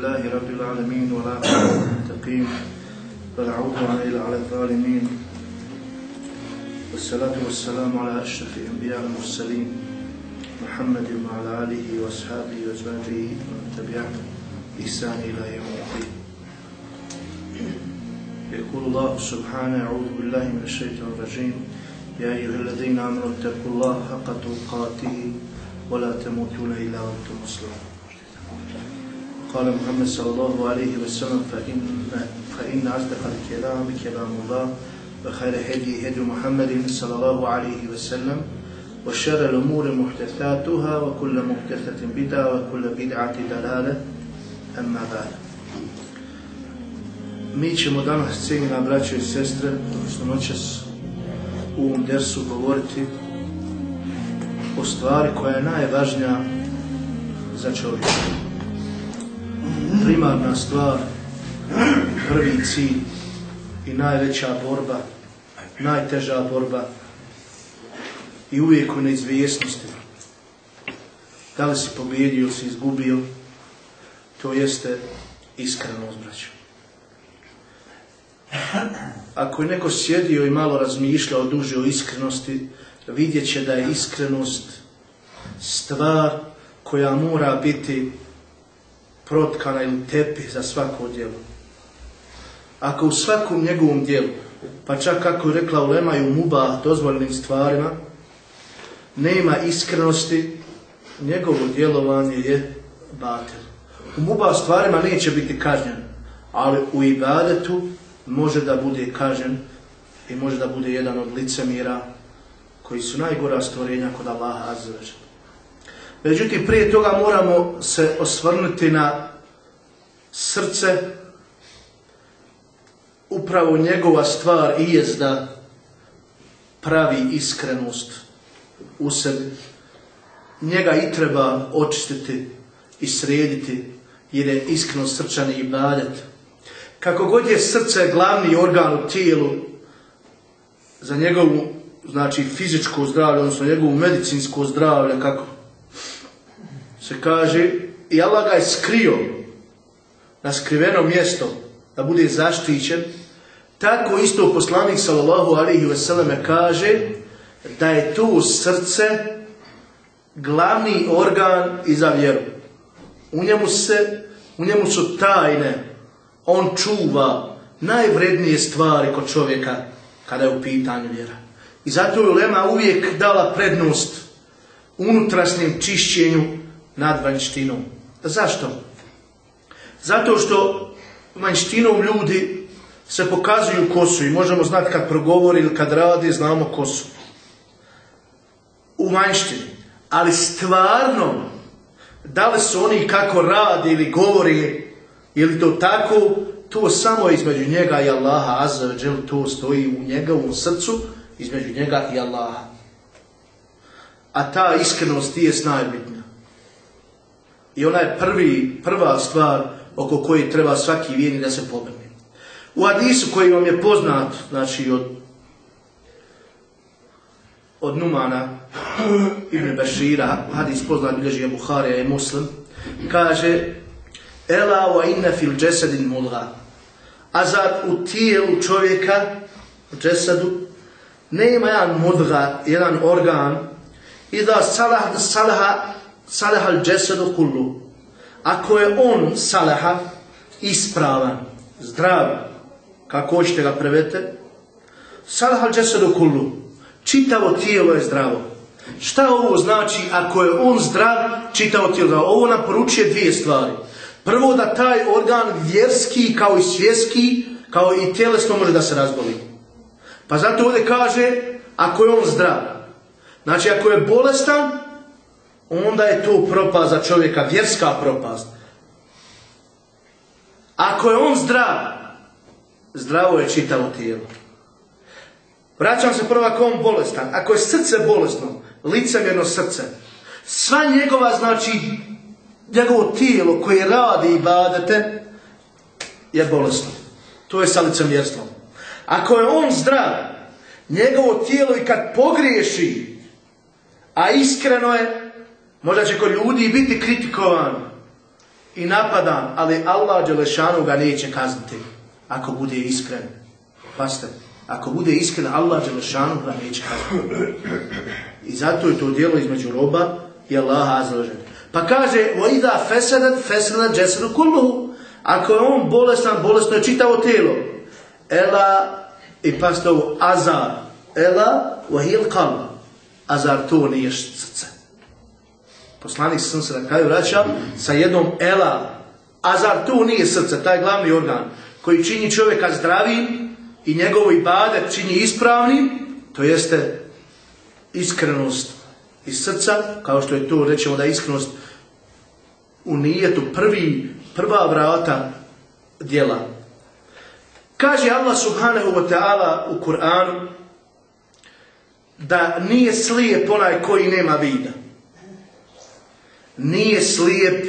لله رب العالمين ولا المتقين ولا عدوان إلا على الظالمين. والصلاة والسلام على أشرف الأنبياء والمرسلين. محمد وعلى آله وأصحابه وأزواجه ومن تبعهم بإحسان إلى يوم الدين. يقول الله سبحانه أعوذ بالله من الشيطان الرجيم. يا أيها الذين آمنوا اتقوا الله حق تقاته ولا تموتون إلا وأنتم مسلمون. قال محمد صلى الله عليه وسلم فإن فإن أصدق الكلام كلام الله وخير هدي هدي محمد صلى الله عليه وسلم وشر الأمور محدثاتها وكل محدثة بدعة وكل بدعة دلالة أما بعد Mi ćemo danas, cijenjena braće i sestre, odnosno noćas u ovom dersu govoriti o stvari koja je najvažnija za čovjeka. Primarna stvar, prvi cilj i najveća borba, najteža borba i uvijek u neizvjesnosti. Da li si pobjedio, si izgubio, to jeste iskrenost, braćo. Ako je neko sjedio i malo razmišljao duže o iskrenosti, vidjet će da je iskrenost stvar koja mora biti protkana ili tepi za svako djelo. Ako u svakom njegovom djelu, pa čak kako je rekla Ulema i u muba dozvoljenim stvarima, nema iskrenosti, njegovo djelovanje je batel. U muba stvarima neće biti kažnjen, ali u ibadetu može da bude kažen i može da bude jedan od licemira koji su najgora stvorenja kod Allaha Azzeveđa. Međutim, prije toga moramo se osvrnuti na srce, upravo njegova stvar i jest da pravi iskrenost u sebi. Njega i treba očistiti i srediti jer je iskrenost srčani i badet. Kako god je srce glavni organ u tijelu za njegovu znači fizičko zdravlje, odnosno njegovu medicinsko zdravlje, kako se kaže, i Allah ga je skrio na skriveno mjesto da bude zaštićen, tako isto poslanik sallallahu alaihi veseleme kaže da je tu srce glavni organ i za vjeru. U njemu, se, u njemu su tajne, on čuva najvrednije stvari kod čovjeka kada je u pitanju vjera. I zato je Ulema uvijek dala prednost unutrašnjem čišćenju nad vanjštinom. Zašto? Zato što vanjštinom ljudi se pokazuju kosu i možemo znati kad progovori ili kad radi, znamo kosu. U vanjštini. Ali stvarno, da li su oni kako radi ili govori, ili to tako, to samo između njega i Allaha Azza wa Jal, to stoji u njegovom srcu, između njega i Allaha. A ta iskrenost je najbitnija. I ona je prvi, prva stvar oko koje treba svaki vjerni da se pobrne. U hadisu koji vam je poznat, znači od od Numana ibn Bešira, hadis poznat bilježi je Buharija i Muslim, kaže Ela wa inna fil džesedin mulga. A zar u tijelu čovjeka, u džesedu, nema jedan mudga, jedan organ, i da salah, salaha, salaha al džesedu kullu. Ako je on salaha, ispravan, zdrav, kako hoćete ga prevete, salaha al džesedu kullu. Čitavo tijelo je zdravo. Šta ovo znači ako je on zdrav, čitavo tijelo zdravo? Ovo nam poručuje dvije stvari. Prvo da taj organ vjerski kao i svjetski, kao i tjelesno može da se razboli. Pa zato ovdje kaže, ako je on zdrav. Znači ako je bolestan, onda je to propast za čovjeka, vjerska propast. Ako je on zdrav, zdravo je čitavo tijelo. Vraćam se prvo ako on bolestan. Ako je srce bolesno, licemjerno srce, sva njegova, znači, njegovo tijelo koje radi i badete, je bolesno. To je sa licemjerstvom. Ako je on zdrav, njegovo tijelo i kad pogriješi, a iskreno je, možda će kod ljudi biti kritikovan, i napadan, ali Allah Đelešanu ga neće kazniti ako bude iskren. Pasta, ako bude iskren, Allah Đelešanu ga neće kazniti. I zato je to dijelo između roba i Allaha azlažen. Pa kaže, وَإِذَا فَسَدَتْ فَسَدَتْ جَسَدُ كُلُّهُ Ako je on bolestan, bolesno je čitavo tijelo. Ela, i pasta ovo, azar. Ela, وَهِيَ الْقَلْبُ Azar to nije srce. Poslanik sam se na kraju vraća sa jednom ela. A zar tu nije srce, taj glavni organ koji čini čovjeka zdravim i njegovo ibadet čini ispravnim, to jeste iskrenost iz srca, kao što je to, rećemo da iskrenost u nijetu prvi, prva vrata djela. Kaže Allah subhanahu wa ta'ala u Kur'anu da nije slijep onaj koji nema vida nije slijep,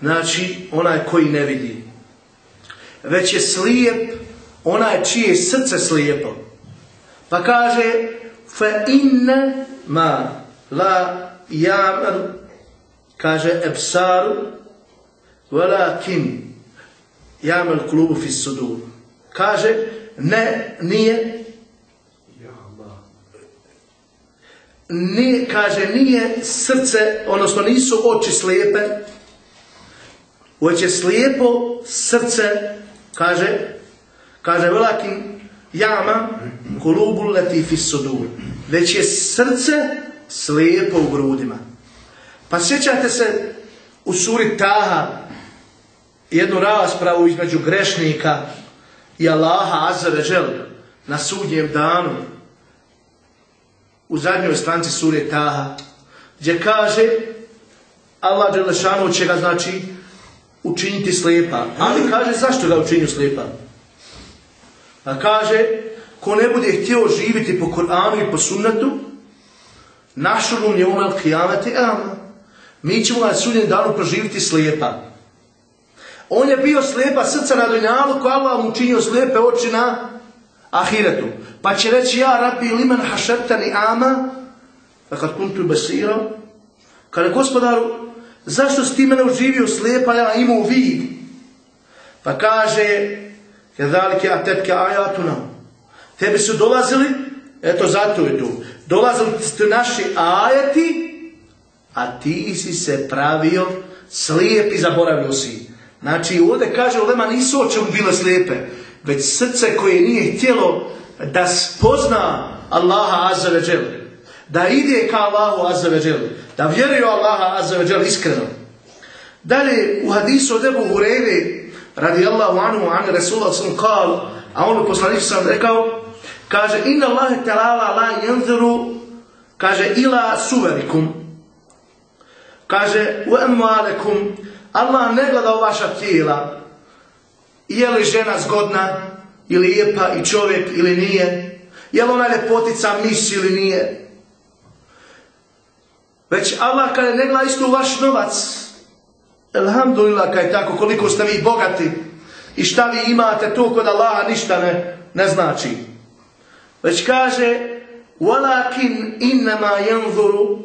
znači onaj koji ne vidi. Već je slijep onaj čije je srce slijepo. Pa kaže fa inne ma la jamar kaže ebsaru walakin jamar klubu fis sudur. Kaže ne, nije nije, kaže, nije srce, odnosno nisu oči slijepe, već je slijepo srce, kaže, kaže, velakim jama kulubu letifi sudur. Već je srce slijepo u grudima. Pa sjećate se u suri Taha jednu raspravu između grešnika i Allaha Azza na sudnjem danu u zadnjoj stranci sure Taha, gdje kaže Allah Đelešanu će ga znači učiniti slijepa. Ali kaže zašto ga učinju slijepa? A kaže, ko ne bude htio živjeti po Koranu i po sunnetu, našuru je umel kijamati ama. Mi ćemo na sudnjem danu proživiti slijepa. On je bio slijepa srca na dunjalu, ko Allah mu učinio slijepe oči na ahiretu. Pa će reći, ja rabbi liman hašertani ama, a kad kuntu besiram, kada gospodaru, zašto si ti mene uživio slijepa, ja imao vid? Pa kaže, kedalike atetke ajatuna, tebi su dolazili, eto zato je tu, dolazili su naši ajeti, a ti si se pravio slijep i zaboravio si. Znači, ovdje kaže, Lema nisu oči bile slijepe, već srce koje nije htjelo da spozna Allaha Azza ve Da ide ka Allahu Azza ve Da vjeruje Allaha Azza ve iskreno. Dalje u hadisu od Ebu Hureyre radijallahu anhu an Rasulullah sam kal, a on poslanik sam rekao, kaže inna Allahe talala la yanzuru kaže ila suverikum. Kaže u emualekum Allah ne gleda u vaša tijela. Je li žena zgodna ili lijepa i čovjek ili nije? Je li ona ljepotica mis ili nije? Već Allah kada ne gleda isto vaš novac, Alhamdulillah kaj tako, koliko ste vi bogati i šta vi imate tu kod Allaha ništa ne, ne znači. Već kaže innama yanzuru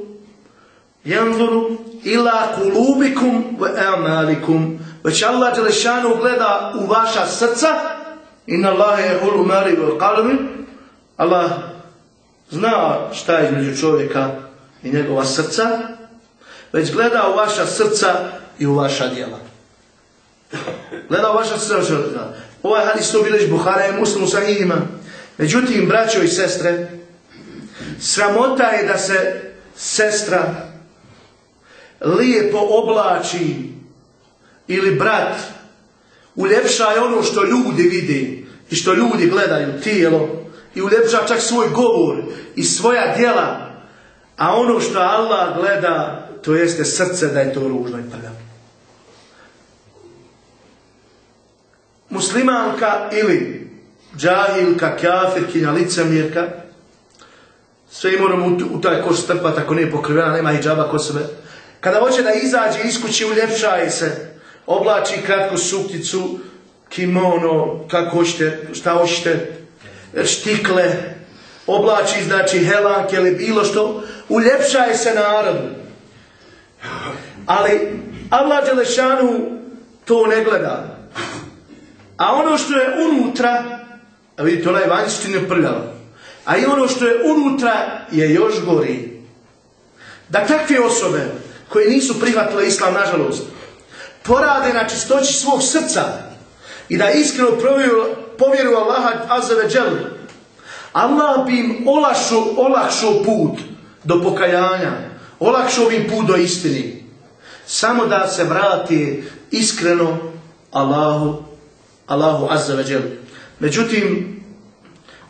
yanzuru ila kulubikum wa amalikum. Već Allah Đelešanu gleda u vaša srca Inna Allahe je hulu mari qalbi. Allah zna šta je između čovjeka i njegova srca, već gleda u vaša srca i u vaša djela. Gleda u vaša srca. Ovaj hadis to bileš Buhara je muslimu sahihima. Međutim, braćo i sestre, sramota je da se sestra lijepo oblači ili brat uljepša je ono što ljudi vide i što ljudi gledaju tijelo i uljepša čak svoj govor i svoja djela a ono što Allah gleda to jeste srce da je to ružno i prljavo. Muslimanka ili džahilka, kafirkinja, licemjerka sve moramo u taj koš strpati ako nije pokrivena, nema hijjaba kod sebe. Kada hoće da izađe iz kuće, uljepšaje se oblači kratku sukticu, kimono, kako hoćete, šta hoćete, štikle, oblači znači helanke ili bilo što, uljepšaje se narodu. Ali Allah Đelešanu to ne gleda. A ono što je unutra, a vidite, onaj vanjštin je prljava. A i ono što je unutra je još gori. Da takve osobe koje nisu prihvatile islam, nažalost, porade na čistoći svog srca i da iskreno povjeruju Allaha Azza Allah bi im olakšao put do pokajanja, olakšao bi im put do istini. Samo da se vrati iskreno Allahu, Allahu Azza Međutim,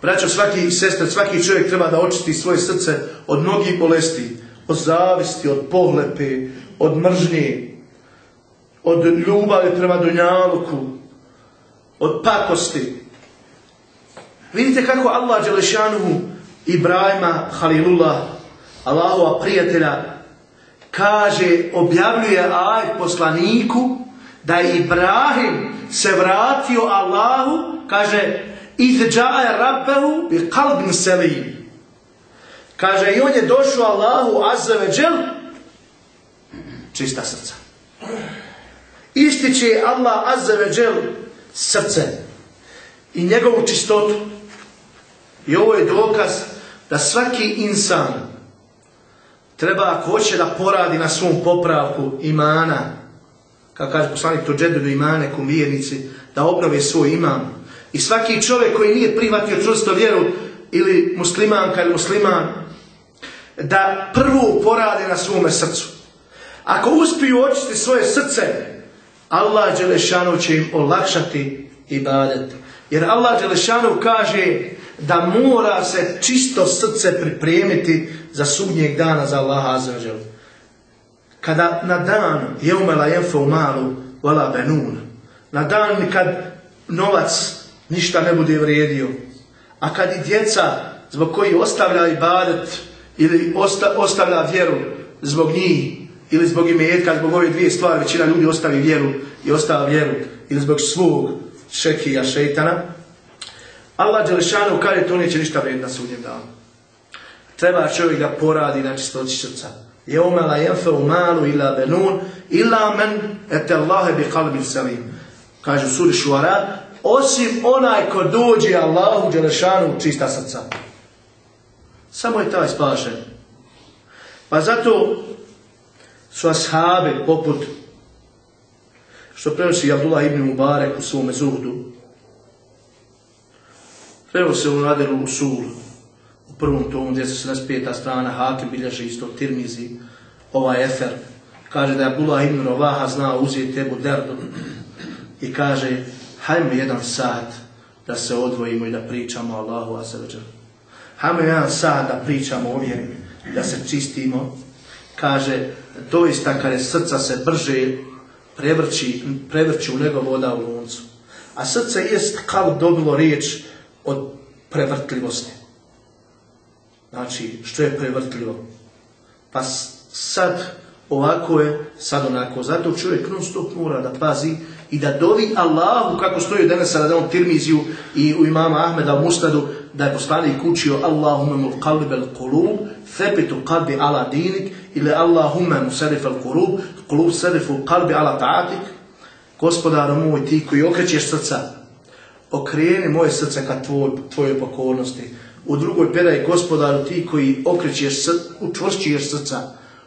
braćo, svaki sestre, svaki čovjek treba da očisti svoje srce od mnogih bolesti, od zavisti, od pohlepe, od mržnje, od ljubavi prema Dunjaluku, od pakosti. Vidite kako Allah Đelešanuhu Ibrahima Halilullah, Allahova prijatelja, kaže, objavljuje aj poslaniku da je Ibrahim se vratio Allahu, kaže, idžaje rabbehu bi kalbin selim. Kaže, i on je došao Allahu azzaveđel, čista srca. Ističe Allah azzaveđel srce i njegovu čistotu. I ovo je dokaz da svaki insan treba ako hoće da poradi na svom popravku imana, kako kaže poslanik to džedu imane ku da obnove svoj iman. I svaki čovjek koji nije prihvatio čvrsto vjeru ili muslimanka ili musliman, da prvo poradi na svome srcu. Ako uspiju očistiti svoje srce, Allah Đelešanu će im olakšati ibadet. Jer Allah Đelešanu kaže da mora se čisto srce pripremiti za sudnjeg dana za Allaha Azrađel. Kada na dan je umela u malu vala benun, na dan kad novac ništa ne bude vrijedio, a kad i djeca zbog koji ostavlja ibadet ili ostavlja vjeru zbog njih ili zbog imetka, zbog ove dvije stvari, većina ljudi ostavi vjeru i ostava vjeru ili zbog svog šekija šeitana, Allah Đelešanu kaže to neće ništa vrijediti na sudnjem danu. Treba čovjek da poradi na čistoći srca. Je la jenfe u malu ila benun ila men ete Allahe bi kalbin salim. Kaže u suri Šuara, osim onaj ko dođe Allahu Đelešanu čista srca. Samo je taj spašen. Pa zato su ashabi poput što prenosi Abdullah ibn Mubarek u svome zuhdu. se u Nadelu u Sul, u prvom tomu, gdje se 75. strana, Hakim bilježi isto Tirmizi, ovaj efer, kaže da je Abdullah ibn Rovaha znao uzeti tebu derdu i kaže, hajme jedan sat da se odvojimo i da pričamo Allahu Azzawajal. Hajmo jedan sat da pričamo o vjeri, da se čistimo. Kaže, doista kada srca se brže u nego voda u luncu. A srce jest kao dobilo riječ od prevrtljivosti. Znači, što je prevrtljivo? Pa sad ovako je, sad onako. Zato čovjek non stop mora da pazi i da dovi Allahu, kako stoji danas na on Tirmiziju i u imama Ahmeda u Mustadu, da je poslanik učio Allahumme mul qalbi al qulub, thebitu qalbi ala dinik, ili Allahumme musarif al qulub, qulub sarifu qalbi ala ta'atik, gospodaru moj, ti koji okrećeš srca, okreni moje srce ka tvoj, tvojoj pokornosti. U drugoj pedaj gospodaru ti koji okrećeš, učvršćuješ srca,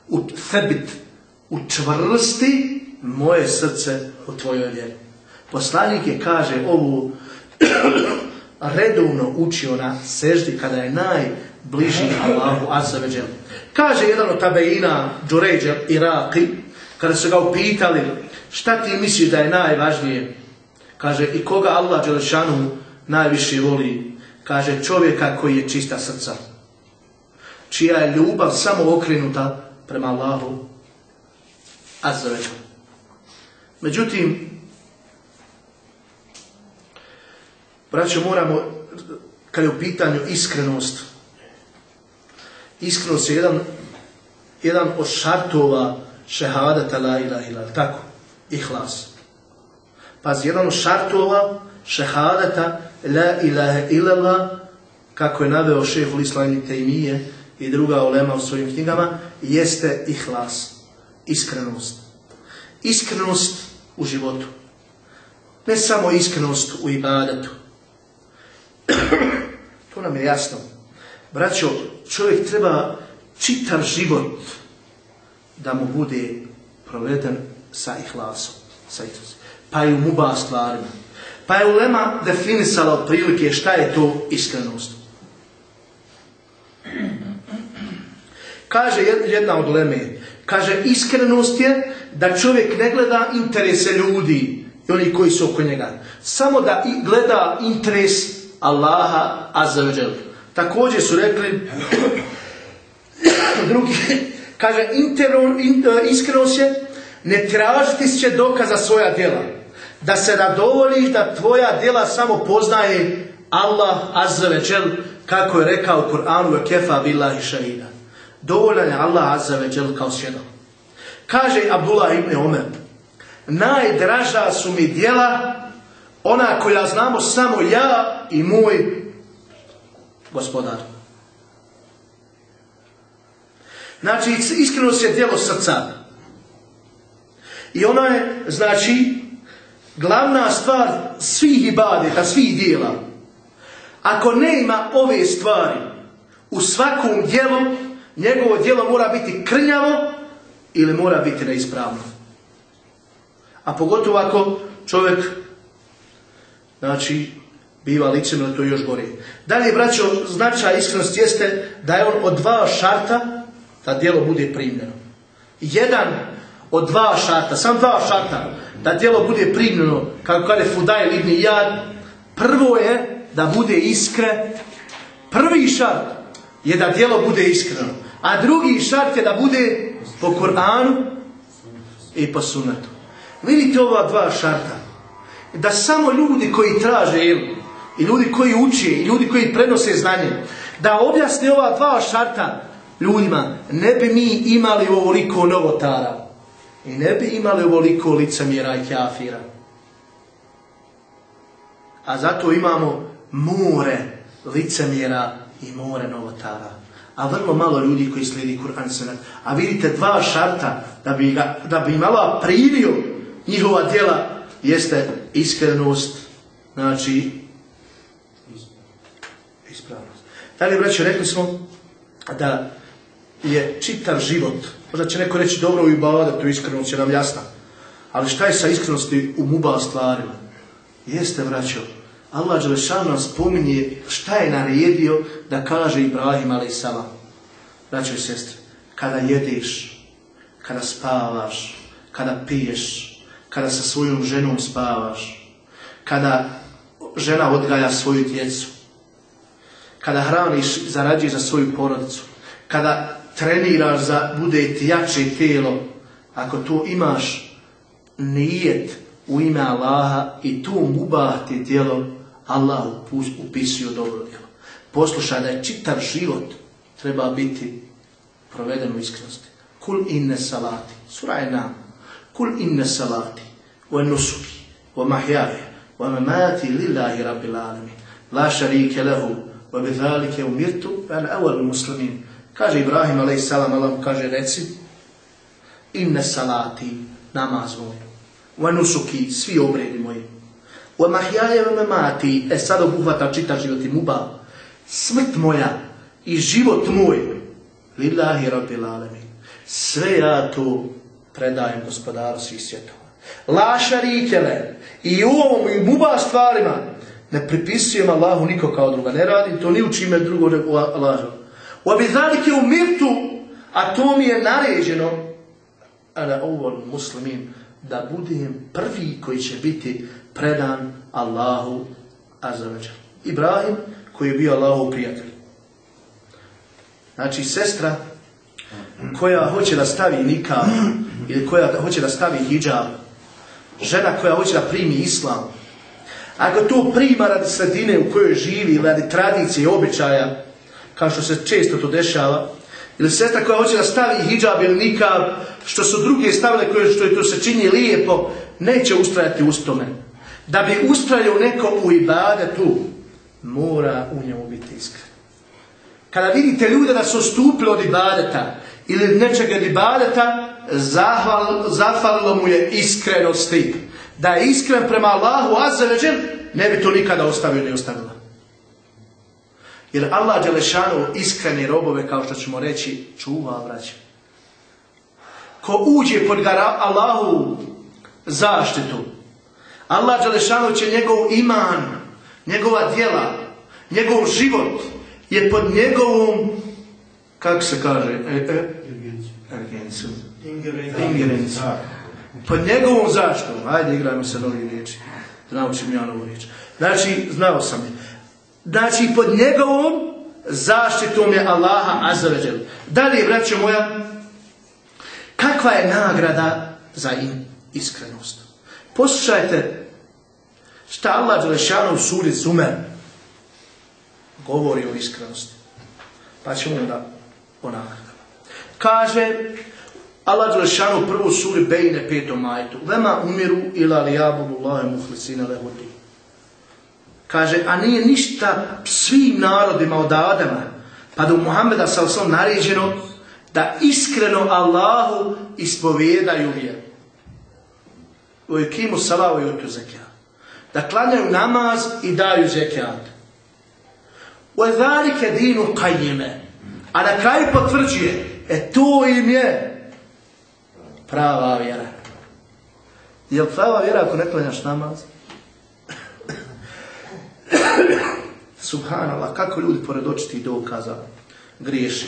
u thebit, učvrsti moje srce u tvojoj vjeri. Poslanik je, kaže, ovu redovno učio na seždi kada je najbliži Allahu Azzaveđel. Kaže jedan od tabeina, Đuređel Iraki, kada su ga upitali šta ti misliš da je najvažnije, kaže i koga Allah Đelešanu najviše voli, kaže čovjeka koji je čista srca, čija je ljubav samo okrenuta prema Allahu Azzaveđel. Međutim, braćo, moramo, kad je u pitanju iskrenost, iskrenost je jedan, jedan od šartova šehadata la ilaha ila, tako, ihlas. Pazi, jedan od šartova šehadata la ilaha illallah, kako je naveo šefu Islami Tejmije i druga olema u svojim knjigama, jeste ihlas, iskrenost. iskrenost u životu. Ne samo iskrenost u ibadetu. to nam je jasno. Braćo, čovjek treba čitav život da mu bude proveden sa ihlasom. Sa ihlasom. Pa i u muba stvarima. Pa je Ulema definisala otprilike šta je to iskrenost. Kaže jedna od Uleme, kaže iskrenost je da čovjek ne gleda interese ljudi i oni koji su oko njega. Samo da gleda interes Allaha azzaveđel. Također su rekli drugi, kaže iskrenost je ne tražiti će dokaza svoja djela. Da se radovoliš da tvoja djela samo poznaje Allah azzaveđel kako je rekao u Kur'anu kefa billahi šahida. Dovoljan je Allah azzaveđel kao svjedok. Kaže Abdullah ibn Omer, najdraža su mi djela ona koja znamo samo ja i moj gospodar. Znači, iskreno se djelo srca. I ona je, znači, glavna stvar svih ibadeta, svih dijela. Ako ne ima ove stvari u svakom dijelu, njegovo djelo mora biti krnjavo ili mora biti neispravno. A pogotovo ako čovjek znači biva licemno, to još gore. Dalje, braćo, značaj iskrenosti jeste da je on od dva šarta da djelo bude primljeno. Jedan od dva šarta, sam dva šarta, da djelo bude primljeno, kako kaže Fudaj Lidni Jad, prvo je da bude iskre, prvi šart je da djelo bude iskreno, a drugi šart je da bude po Koranu i po sunetu. Vidite ova dva šarta. Da samo ljudi koji traže i ljudi koji uče, i ljudi koji prenose znanje, da objasne ova dva šarta ljudima, ne bi mi imali ovoliko novotara. I ne bi imali ovoliko licemjera i kjafira. A zato imamo more licemjera i more novotara. A vrlo malo ljudi koji slijedi Kur'an Senat. A vidite dva šarta da bi, ga, da bi imala primio njihova djela jeste iskrenost, znači ispravnost. Dalje, braće, rekli smo da je čitav život, možda će neko reći dobro i bada, to iskrenost je nam jasna, ali šta je sa iskrenosti u muba stvarima? Jeste, braćo, Allah Đelešanu nam spominje šta je naredio da kaže Ibrahim a.s. Braćo i sestre, kada jedeš, kada spavaš, kada piješ, kada sa svojom ženom spavaš, kada žena odgaja svoju djecu, kada hraniš, zarađuješ za svoju porodicu, kada treniraš za bude ti jače tijelo, ako tu imaš nijet u ime Allaha i tu mubah ti tijelo, Allah upisuje dobro djelo. Poslušaj da je čitav život treba biti proveden u iskrenosti. Kul inne salati. Sura je nam. Kul inne salati. Wa nusuki. Wa mahjaje. Wa mamati lillahi rabbil alamin. La šarike lehu. Wa bidhalike umirtu. Wa awal muslimin. Kaže Ibrahim a.s. Allah kaže reci. Inne salati. Namaz moj. Wa nusuki. Svi obredi moji. Wa mahjaje wa mamati. E sad obuhvata čita život i muba. Smrt moja i život moj. Lillahi rabbil alamin. Sve ja to predajem gospodaru svih svjetova. La šarikele. I u ovom i muba stvarima ne pripisujem Allahu niko kao druga. Ne radim to ni u čime drugo nego Allahu. U abizalike u mirtu, a to mi je naređeno, ala ovol muslimin, da budem prvi koji će biti predan Allahu azzawajal. Ibrahim koji je bio Allahov prijatelj. Znači, sestra koja hoće da stavi nikam ili koja hoće da stavi hijab, žena koja hoće da primi islam, ako to prima radi sredine u kojoj živi, radi tradicije i običaja, kao što se često to dešava, ili sestra koja hoće da stavi hijab ili nikab, što su druge stavile koje što je to se čini lijepo, neće ustrajati u tome. Da bi ustrajao neko u ibadetu, mora u njemu biti iskren. Kada vidite ljude da su stupili od ibadeta ili nečega od ibadeta, zahval, zahvalilo mu je iskrenosti. Da je iskren prema Allahu azzaveđel, ne bi to nikada ostavio ni ostavila. Jer Allah Đelešanu iskreni robove, kao što ćemo reći, čuva, braće. Ko uđe pod Allahu zaštitu, Allah Đelešanu će njegov iman, njegova djela, njegov život je pod njegovom, kako se kaže, e, e, ingerenciju. Pod njegovom zaštitom, ajde igrajmo se novi riječi, da naučim ja novu riječ. Znači, znao sam je. Znači, pod njegovom zaštitom je Allaha azzavadžel. Dalje, braćo moja, kakva je nagrada za iskrenost? Poslušajte šta Allah Đelešanu u suri Zumer govori o iskrenosti. Pa ćemo onda o nagradama. Kaže Allah Đelešanu prvu suri Bejne petom majtu. Vema umiru ila li jabudu Allahe muhlisine lehudi. Kaže, a nije ništa svim narodima od Adama, pa do Muhammeda sa osvom naređeno da iskreno Allahu ispovjedaju vjeru. U ekimu salavu i otu zekijat. Da klanjaju namaz i daju zekijat. U edharike dinu kajime. A na kraju potvrđuje, e to im je prava vjera. Je li prava vjera ako ne klanjaš namaz? Subhanallah, kako ljudi pored očitih dokaza griješi.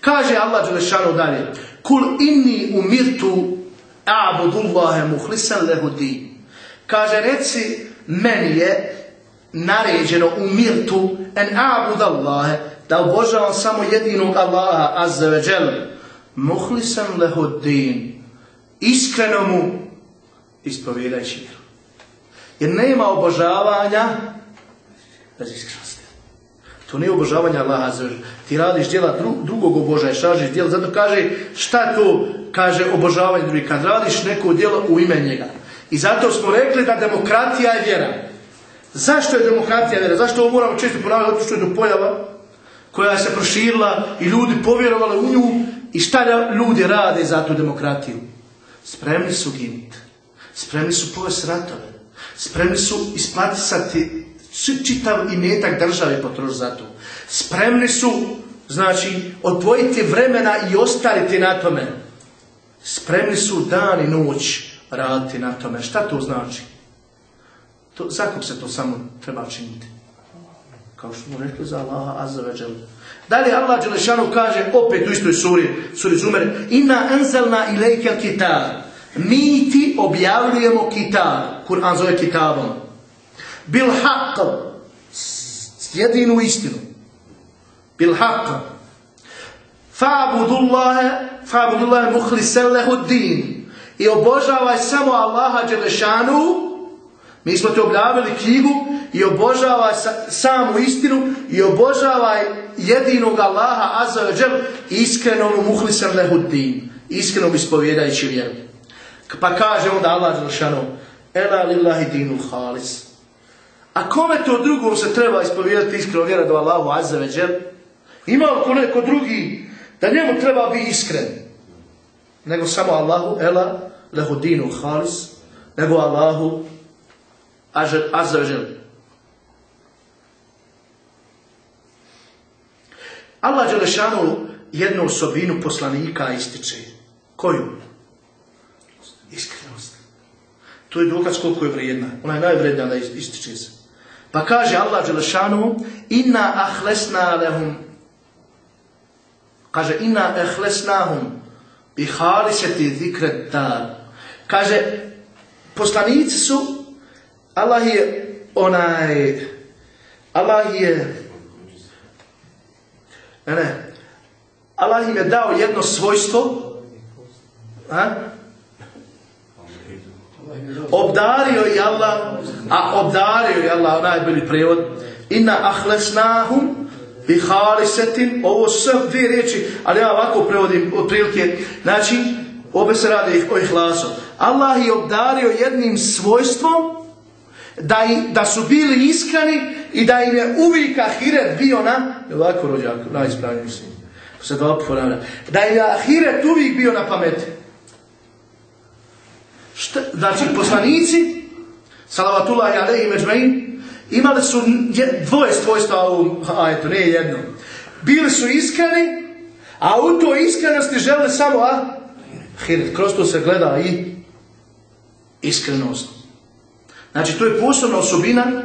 Kaže Allah Đelešanu dalje, Kul inni umirtu a'budullahe muhlisan lehu din. Kaže, reci, meni je naređeno umirtu en a'budallahe, da obožavam samo jedinog Allaha, azza ve muhlisan lehu din. Iskreno mu ispovjedajući vjeru. Jer nema obožavanja bez iskrenosti. To nije obožavanje Allaha Ti radiš djela drugog obožaješ, radiš djela. Zato kaže, šta to kaže obožavanje drugih? Kad radiš neko djelo u ime njega. I zato smo rekli da demokratija je vjera. Zašto je demokratija vjera? Zašto ovo moramo često ponavljati? Zato što je to pojava koja se proširila i ljudi povjerovali u nju. I šta ljudi rade za tu demokratiju? Spremni su giniti. Spremni su povesti ratove. Spremni su isplatisati čitav imetak države potroši za to. Spremni su, znači, odvojiti vremena i ostariti na tome. Spremni su dan i noć raditi na tome. Šta to znači? To, za se to samo treba činiti? Kao što smo rekli za Allaha Azza Dalje Allah Đelešanu kaže, opet u istoj suri, suri Zumer, Inna enzelna ilajke kitab. Mi ti objavljujemo kitab. Kur'an zove kitabom bil haq, jedinu istinu. Bil haq. Fa'budullaha, fa'budullaha muhlisen lehu din. I obožavaj samo Allaha Đelešanu. Mi smo te objavili knjigu i obožavaj samu istinu i obožavaj jedinog Allaha Azza iskreno mu muhlisen lehu din. Iskreno ispovjedajući vjeru. Pa kaže onda Allah Đelešanu Ela lillahi dinu halis. A kome to drugom se treba ispovjedati iskreno vjera do Allahu Azza? Ima li ko neko drugi da njemu treba biti iskren? Nego samo Allahu Ela lehu dinu halis, nego Allahu Azza ve Džel. Allah Đelešanu jednu osobinu poslanika ističe. Koju? Iskrenost. To je dokaz koliko je vrijedna. Ona je najvrednija da ističe se. Pa kaže Allah Đelešanu, inna ahlesna lehum, kaže inna ahlesnahum bi haliseti zikret dar. Kaže, poslanici su, Allah je onaj, Allah je, ne, ne, Allah im je dao jedno svojstvo, a? Obdario je Allah, a obdario je Allah, najbolji prijevod, inna ahlesnahum bi halisetin, ovo sve dvije riječi, ali ja ovako prevodim otprilike, znači, obe se radi o ihlasu. Allah je obdario jednim svojstvom da, i, da su bili iskreni i da im je uvijek ahiret bio na, ovako rođak, najispravniji se, se dva ponavlja, da im je ahiret uvijek bio na pameti. Šta, znači, poslanici, salavatullah i alaihi međmein, imali su dvoje svojstva u ajetu, ne jedno. Bili su iskreni, a u toj iskrenosti žele samo, a? Hiret, kroz to se gleda i iskrenost. Znači, to je posebna osobina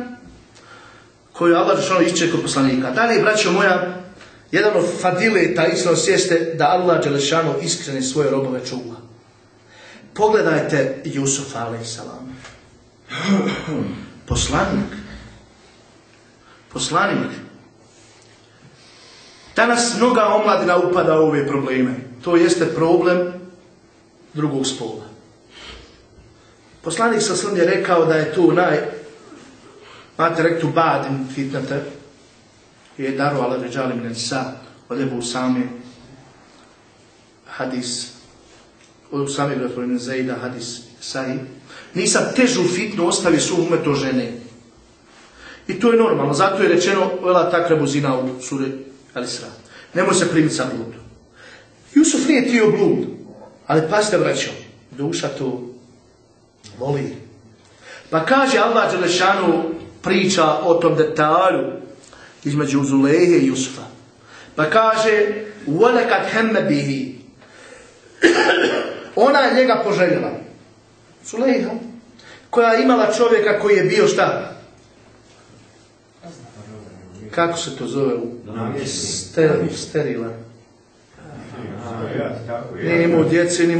koju Allah Žešano išće kod poslanika. Dalje, braćo moja, jedan od fadileta iskrenost jeste da Allah Đelešanu iskreni svoje robove čuva. Pogledajte Jusuf a.s. Poslanik. Poslanik. Danas mnoga omladina upada u ove probleme. To jeste problem drugog spola. Poslanik sa je rekao da je tu naj Mate rektu badin fitnate je daru ala ređali minen sa od Ebu Sami hadis. Od Sami gospodine Zejda hadis sahi. Nisam težu fitnu ostavi su umeto žene. I to je normalno zato je rečeno vela takra buzina u suri Alisra. Nemoj se primiti sa blud. Jusuf nije tio blud ali pasite vraćao duša tu voli. Pa kaže Allah Đelešanu priča o tom detalju između Zulehe i Jusufa. Pa kaže, وَلَكَدْ هَمَّ بِهِ Ona je njega poželjela. Zuleha, koja je imala čovjeka koji je bio šta? Kako se to zove? Steril, sterilan. Nije imao djece, nije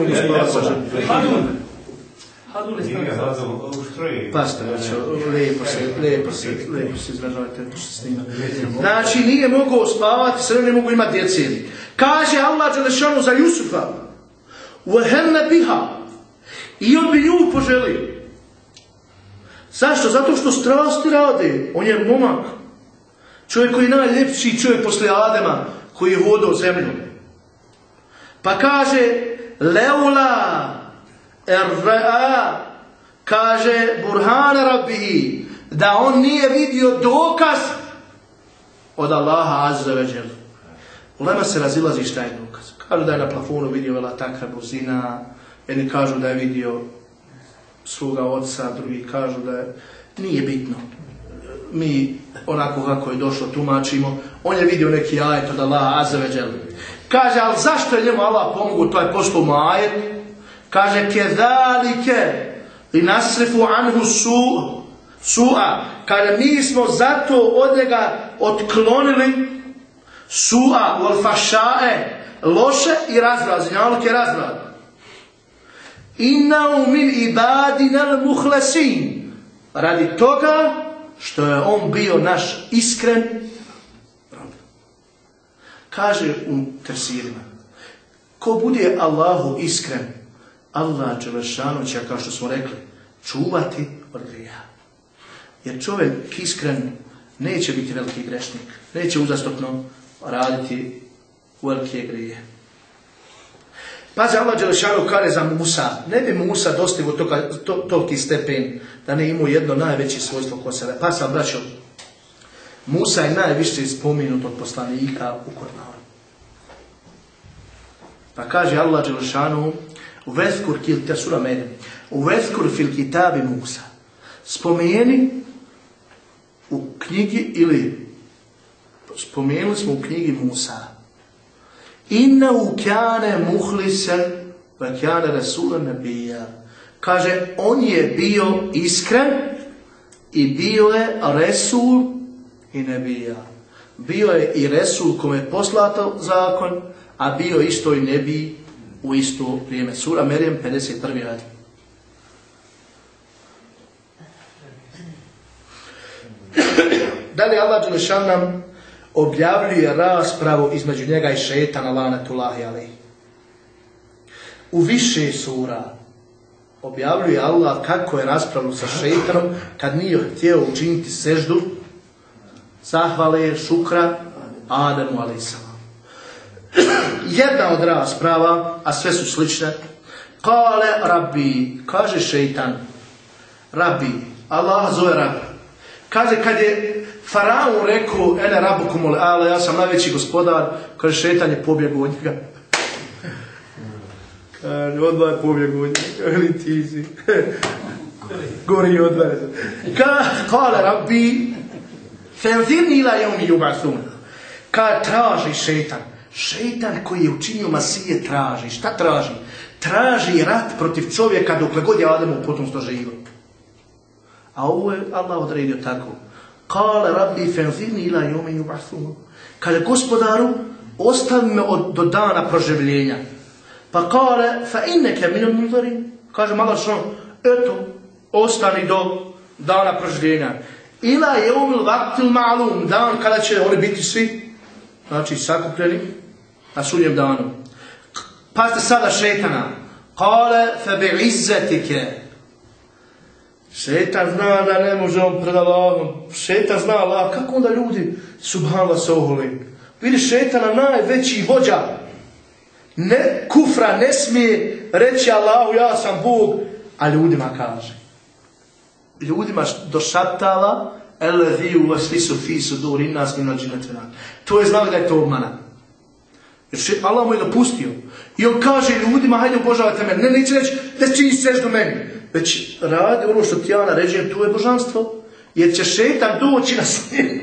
mogu spavati. Pasta, znači, lijepo se, lijepo se, lijepo se izražavate s njima. Znači, nije mogao spavati, sve ne mogu imati djece. Kaže Allah Đelešanu za Jusufa, وَهَنَّ biha I on bi nju poželio. Zašto? Zato što strasti rade. On je momak. Čovjek koji je najljepši čovjek poslije Adema, koji je vodao zemlju. Pa kaže, Leula Erra'a kaže Burhana Rabbihi da on nije vidio dokaz od Allaha Azza ve Ulema se razilazi šta je dokaz. Kažu da je na plafonu vidio vela takra buzina, jedni kažu da je vidio sluga oca, drugi kažu da je... Nije bitno. Mi onako kako je došlo tumačimo. On je vidio neki ajet od Allaha Azza ve Kaže, ali zašto je njemu Allah pomogu, to je poslao mu ajet, Kaže, kezalike i nasrifu anhu su, su'a. Kaže, mi smo zato od njega otklonili su'a, wal fašae, loše i razraz, njalog je razraz. Inna min ibadina muhlesin. Radi toga što je on bio naš iskren Kaže u tefsirima, ko bude Allahu iskren, Allah Đelešanu će, kao što smo rekli, čuvati od grija. Jer čovjek iskren neće biti veliki grešnik, neće uzastopno raditi velike grije. Pazi, Allah Đelešanu kare za Musa. Ne bi Musa dostigo to, toliki stepen da ne imao jedno najveće svojstvo ko sebe. Pa sam braćo, Musa je najviše spominut od poslanika u Koranu. Pa kaže Allah Đelešanu Vezkur kil te sura Vezkur fil kitabi Musa. Spomeni u knjigi ili spomenuli smo u knjigi Musa. Inna u kjane muhlisen va kjane rasula nabija. Kaže, on je bio iskren i bio je Resul i nebija. Bio je i Resul kome je poslato zakon, a bio isto i nebij u isto vrijeme. Sura Merijem, 51. ajde. Dalje Allah Đelešan nam objavljuje raspravu između njega i šetana lanatullahi ali. U više sura objavljuje Allah kako je raspravljeno sa šetanom kad nije htio učiniti seždu zahvale šukra Adamu alaihissalam jedna od rasprava, a sve su slične, kale rabbi, kaže šeitan, rabbi, Allah zove rabbi. Kaže, kad je Faraon rekao, ene rabukum ale, ja sam najveći gospodar, kaže, šeitan je pobjegao od njega. Kaže, odmah je pobjeg od njega, ili ti si. Gori od mene. Ka, kale rabbi, fenzirni ila jeumi jubasun. Kad traži šetan, šetan koji je učinio masije traži, šta traži? Traži rat protiv čovjeka dokle god je Ademu potomstvo živo. A ovo je Allah odredio tako. Kale rabbi fenzirni ila jubasun. Kaže, gospodaru, ostavi me od, do dana proživljenja. Pa kale, fa inneke minul munzarin. Kaže malo što, eto, ostani do dana proživljenja. Ila je umil vaktil malum, dan kada će oni biti svi, znači sakupljeni, na sudnjem danu. Pazite sada šetana. Kale, fe bi izzetike. Šetan zna da ne može on pred Allahom. Šetan zna Allah. Kako onda ljudi subhanallah se oholi? Vidi šetana najveći vođa. Ne, kufra ne smije reći Allahu ja sam Bog, a ljudima kaže. Ljudima došaptala Elezi u vaslisu fisu dur innas min džinetina. To je znao da je to obmana. Jer Allah mu je dopustio. I on kaže ljudima, hajde obožavajte mene. Ne, neće reći da čini seš do meni. Već radi ono što ti ja naređujem, to je božanstvo. Jer će šetan doći na svijet.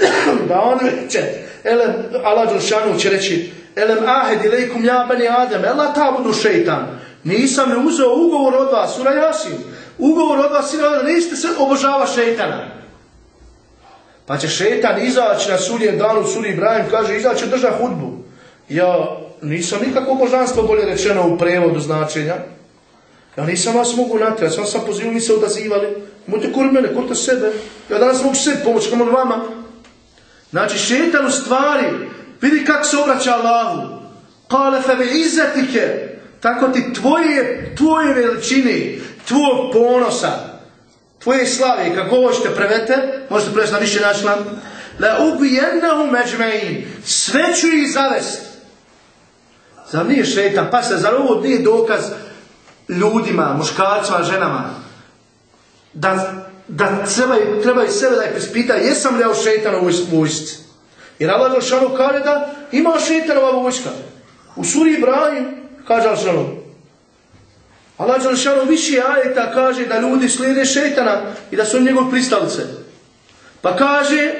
da on reće, elem, Allah Đelšanu će reći, elem ahed ilaikum ja bani Adem, ela ta budu šeitan. Nisam ne uzeo ugovor od vas, sura Jasin. Ugovor od vas, sura, niste se obožava šeitana. Pa će šetan izaći na sudjen danu, suri Ibrahim, kaže, izaći drža hudbu. Ja nisam nikakvo božanstvo, bolje rečeno u prevodu značenja. Ja nisam vas mogu natjerati, sam sam pozivu, mi se odazivali. Mojte kod mene, kod sebe. Ja danas mogu sebi pomoći, kamo vama. Znači, šetan u stvari, vidi kako se obraća Allahu. Kale fe bi izzetike, tako ti tvoje, tvoje veličine, tvojeg ponosa, tvoje slave, kako hoćete prevete, možete prevesti na više načina, la ubijennahu međmein, sve ću ih zavest. Zar nije šetan? Pa se, zar ovo nije dokaz ljudima, muškarcima, ženama, da, da trebaju, trebaju sebe da ih prispita, jesam li ja u šeitanu vojsci? Jer Allah Đelšanu kaže da ima šeitanova vojska. U suri Ibrahim kaže Đelšanu. Allah Đelšanu više ajeta kaže da ljudi slijede šeitana i da su njegov pristalice. Pa kaže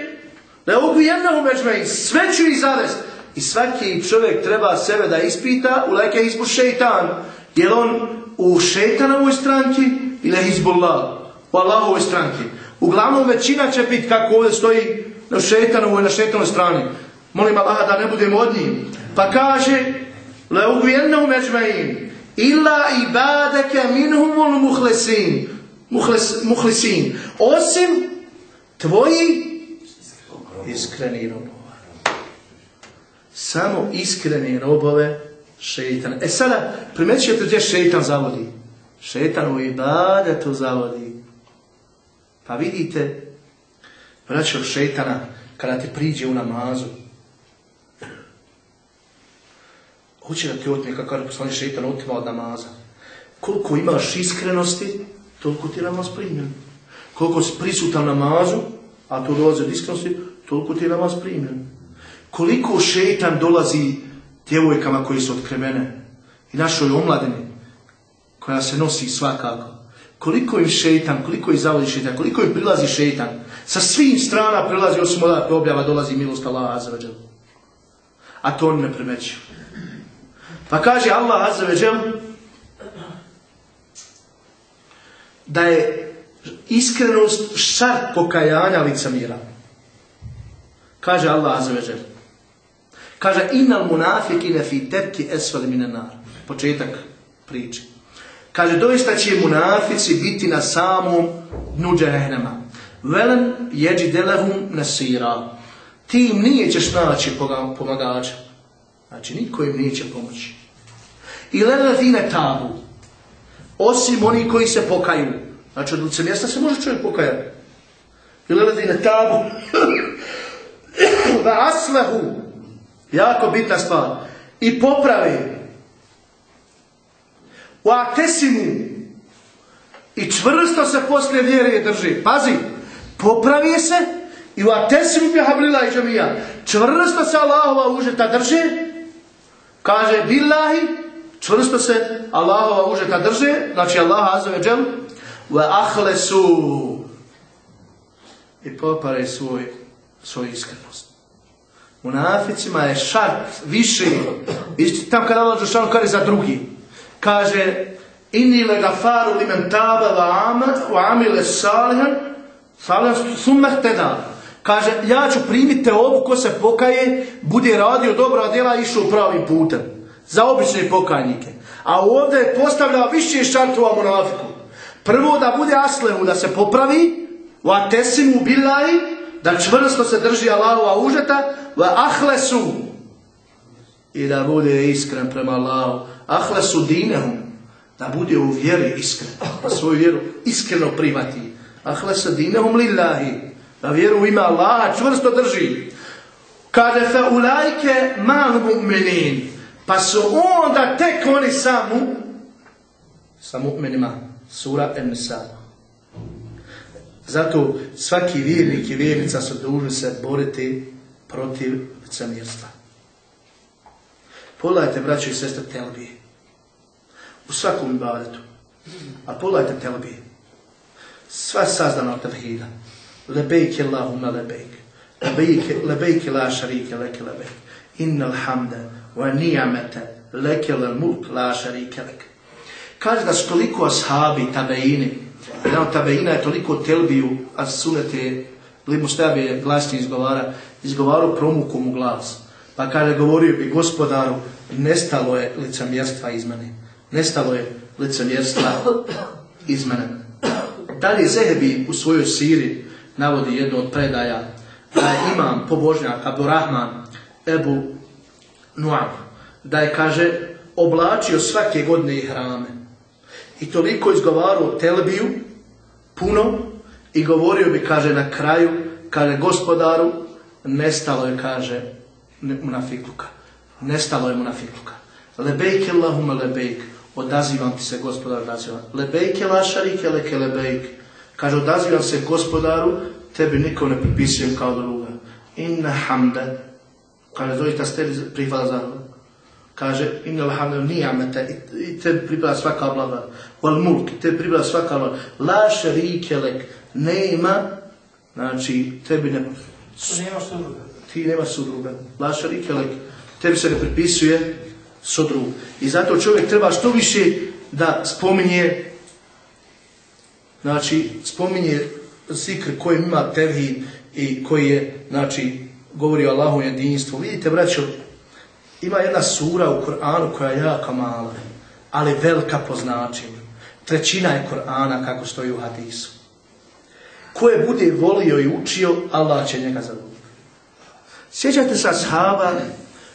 da je ovu jednahu međme sve ću ih zavest. I svaki čovjek treba sebe da ispita u leke izbu šeitan. Je on u šeitanovoj stranki ili Hizbullah u Allahovoj stranki. Uglavnom većina će biti kako ovdje stoji na šeitanovoj, na šeitanovoj strani. Molim Allah da ne budemo od njih. Pa kaže le uvijennom međmein illa ibadake minhumul muhlesin muhles, muhlesin osim tvoji iskreni robova. Samo iskreni robove šeitan. E sada, primećujete gdje šeitan zavodi? Šeitan u ibadetu zavodi. Pa vidite, braćo šeitana, kada ti priđe u namazu, hoće da ti otme, kako je poslani šeitan, otima od namaza. Koliko imaš iskrenosti, toliko ti je namaz primljen. Koliko si prisutan namazu, a to dolazi od iskrenosti, toliko ti je namaz primljen. Koliko šeitan dolazi djevojkama koji su otkrivene i našoj omladini, koja se nosi svakako. Koliko im šeitan, koliko im zavodi šeitan, koliko im prilazi šeitan. Sa svih strana prilazi, osim odakle objava, dolazi milost Allah Azzaveđel. A to on ne primećuju. Pa kaže Allah Azzaveđel da je iskrenost šart pokajanja lica mira. Kaže Allah Azzaveđel. Kaže innal munafikine fi tepki esfali minenar. Početak priče. Kaže, doista će munafici biti na samom dnu džehnema. Velen jeđi delehum nasira. Ti im nije ćeš naći pomagača. Znači, niko im neće pomoći. I lelezine tabu. Osim oni koji se pokaju. Znači, od lice mjesta se može čovjek pokajati. I lelezine tabu. Va aslehu. Jako bitna stvar. I popravi u atesimu i čvrsto se poslije vjere drži. Pazi, popravi se i u atesimu bi hablila i džamija. Čvrsto se Allahova užeta drži, kaže billahi čvrsto se Allahova užeta drže, znači Allah azza wa ahlesu i popare svoj, svoju iskrenost. Munaficima je šart više, tam kada Allah Žešanu kaže za drugi, kaže inni le gafaru li men tabe wa amile salihan, salihan summeh. Kaže, ja ću primiti ovu ko se pokaje, bude radio dobra djela išao pravim putem. Za obične pokajnike. A ovdje je postavljao više šartova monafiku. Prvo da bude aslehu, da se popravi, u atesimu bilaji, da čvrsto se drži Allahova užeta, u ahlesu, i da bude iskren prema Allahu. Ahlesu dinehum, da bude u vjeri iskren, da svoju vjeru iskreno prihvati. Ahlesu dinehum lillahi, da vjeru ima Allaha čvrsto drži. Kaže fe ulajke mal mu'minin. Pa su onda tek oni samu sa mu'minima. Sura En-Nisa. Zato svaki vjernik i vjernica su dužni se boriti protiv licemjerstva. Pogledajte, braći i sestre, telbije. U svakom ibadetu. A pogledajte telbije. Sva sazdana od tevhida. Lebejke Allahumma. Lebejke, lebejke la šarike leke lebejke. Innal hamda wa nijamete leke le mulk la šarike. Kaže da su toliko ashabi, tabeini, jedan od tabeina je toliko telbiju, a sunete, li mu je glasnije izgovara, izgovarao promukom u glas. Pa kaže, govorio bi gospodaru, nestalo je licemjerstva iz mene. Nestalo je licemjerstva iz mene. Dalje Zehebi u svojoj siri navodi jednu od predaja da je imam pobožnjak Abdurrahman Ebu Nuam, da je, kaže, oblačio svake godine i hrame. I toliko izgovarao telbiju, puno, i govorio bi, kaže, na kraju, kaže, gospodaru, nestalo je, kaže, munafikluka. Nestalo je munafikluka. Lebejke Allahume lebejk, odazivam ti se, gospodaru, odazivam. Lebejke lašarike leke lebejk, Kaže, odazivam se gospodaru, tebi niko ne pripisujem kao druga. Inna hamda. Kaže, doista ste prihvala za Kaže, inna alhamdu nijamete, i tebi pripada svaka blaga. Wal mulk, tebi pripada svaka blaga. La šerike lek, nema, znači, tebi ne... Nema sudruga. Ti nema sudruga. La šerike lek, tebi se ne pripisuje sudrug. I zato čovjek treba što više da spominje znači, spominje zikr koji ima tevhid i koji je, znači, govori o Allahu jedinstvu. Vidite, braćo, ima jedna sura u Koranu koja je jako mala, ali velika po značenju. Trećina je Korana kako stoji u hadisu. Ko je bude volio i učio, Allah će njega zadovoljiti. Sjećate se ashaba